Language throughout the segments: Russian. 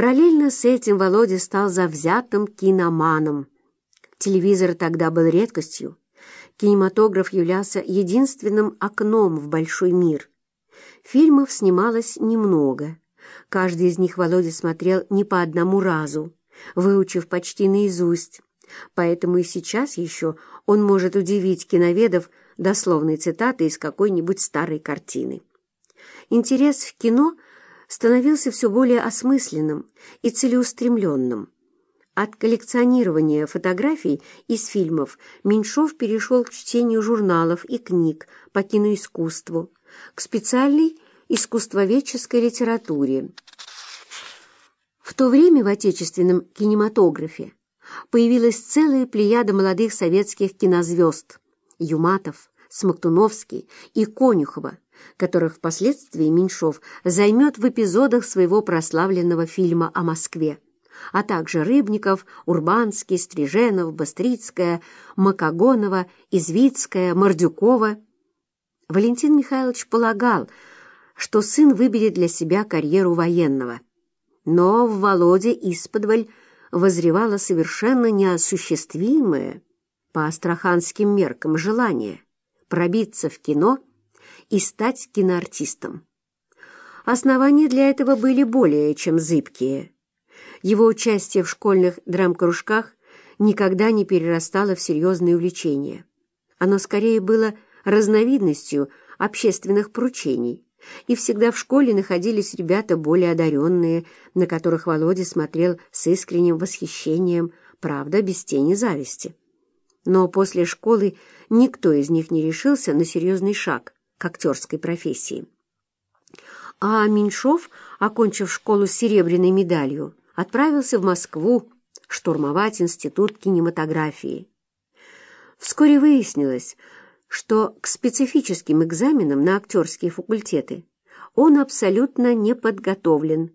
Параллельно с этим Володя стал завзятым киноманом. Телевизор тогда был редкостью. Кинематограф являлся единственным окном в большой мир. Фильмов снималось немного. Каждый из них Володя смотрел не по одному разу, выучив почти наизусть. Поэтому и сейчас еще он может удивить киноведов дословной цитатой из какой-нибудь старой картины. Интерес в кино становился все более осмысленным и целеустремленным. От коллекционирования фотографий из фильмов Меньшов перешел к чтению журналов и книг по киноискусству, к специальной искусствоведческой литературе. В то время в отечественном кинематографе появилась целая плеяда молодых советских кинозвезд Юматов, Смоктуновский и Конюхова, которых впоследствии Меньшов займет в эпизодах своего прославленного фильма о Москве, а также Рыбников, Урбанский, Стриженов, Бастрицкая, Макогонова, Извицкая, Мордюкова. Валентин Михайлович полагал, что сын выберет для себя карьеру военного. Но в Володе исподволь возревало совершенно неосуществимое по астраханским меркам желание пробиться в кино и стать киноартистом. Основания для этого были более чем зыбкие. Его участие в школьных драм-кружках никогда не перерастало в серьезное увлечение. Оно скорее было разновидностью общественных поручений, и всегда в школе находились ребята более одаренные, на которых Володя смотрел с искренним восхищением, правда, без тени зависти. Но после школы никто из них не решился на серьезный шаг к актерской профессии. А Меньшов, окончив школу с серебряной медалью, отправился в Москву штурмовать Институт кинематографии. Вскоре выяснилось, что к специфическим экзаменам на актерские факультеты он абсолютно не подготовлен.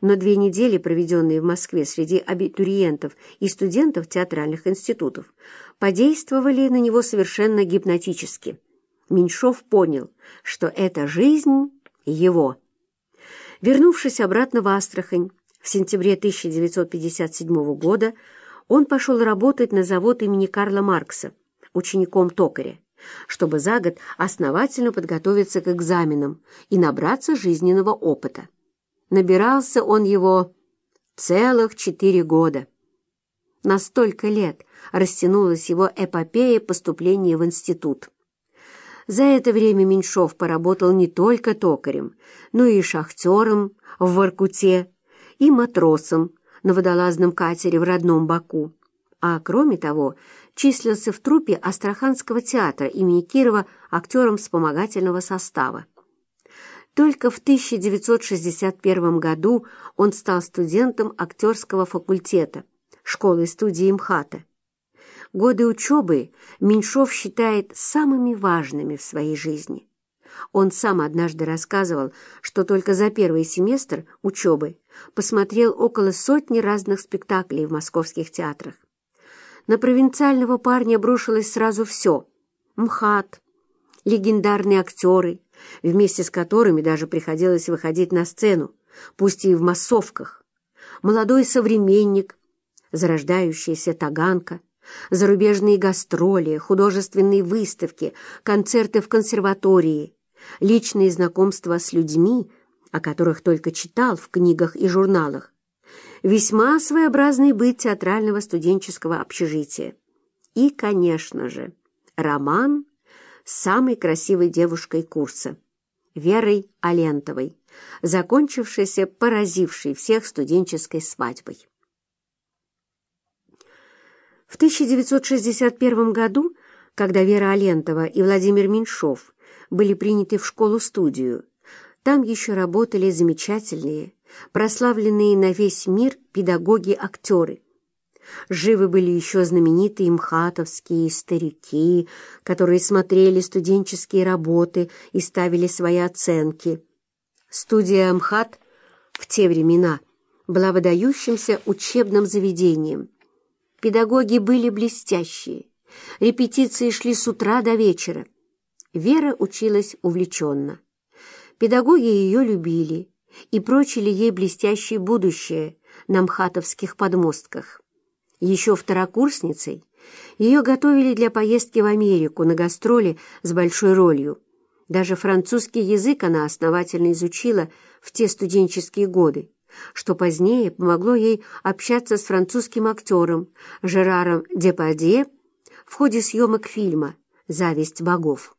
Но две недели, проведенные в Москве среди абитуриентов и студентов театральных институтов, подействовали на него совершенно гипнотически. Меньшов понял, что эта жизнь его. Вернувшись обратно в Астрахань в сентябре 1957 года, он пошел работать на завод имени Карла Маркса, учеником токаря чтобы за год основательно подготовиться к экзаменам и набраться жизненного опыта. Набирался он его целых четыре года. На столько лет растянулась его эпопея поступления в институт. За это время Меньшов поработал не только токарем, но и шахтером в Воркуте и матросом на водолазном катере в родном Баку. А кроме того, числился в труппе Астраханского театра имени Кирова актером вспомогательного состава. Только в 1961 году он стал студентом актерского факультета школы и студии МХАТа. Годы учебы Меньшов считает самыми важными в своей жизни. Он сам однажды рассказывал, что только за первый семестр учебы посмотрел около сотни разных спектаклей в московских театрах. На провинциального парня обрушилось сразу все. МХАТ, легендарные актеры, вместе с которыми даже приходилось выходить на сцену, пусть и в массовках, молодой современник, зарождающаяся таганка, зарубежные гастроли, художественные выставки, концерты в консерватории, личные знакомства с людьми, о которых только читал в книгах и журналах, весьма своеобразный быт театрального студенческого общежития. И, конечно же, роман с самой красивой девушкой курса, Верой Алентовой, закончившийся поразившей всех студенческой свадьбой. В 1961 году, когда Вера Алентова и Владимир Меньшов были приняты в школу-студию, там еще работали замечательные, прославленные на весь мир педагоги-актеры. Живы были еще знаменитые мхатовские старики, которые смотрели студенческие работы и ставили свои оценки. Студия МХАТ в те времена была выдающимся учебным заведением. Педагоги были блестящие, репетиции шли с утра до вечера. Вера училась увлеченно. Педагоги ее любили и прочили ей блестящее будущее на мхатовских подмостках. Еще второкурсницей ее готовили для поездки в Америку на гастроли с большой ролью. Даже французский язык она основательно изучила в те студенческие годы, что позднее помогло ей общаться с французским актером Жераром Депардье в ходе съемок фильма «Зависть богов».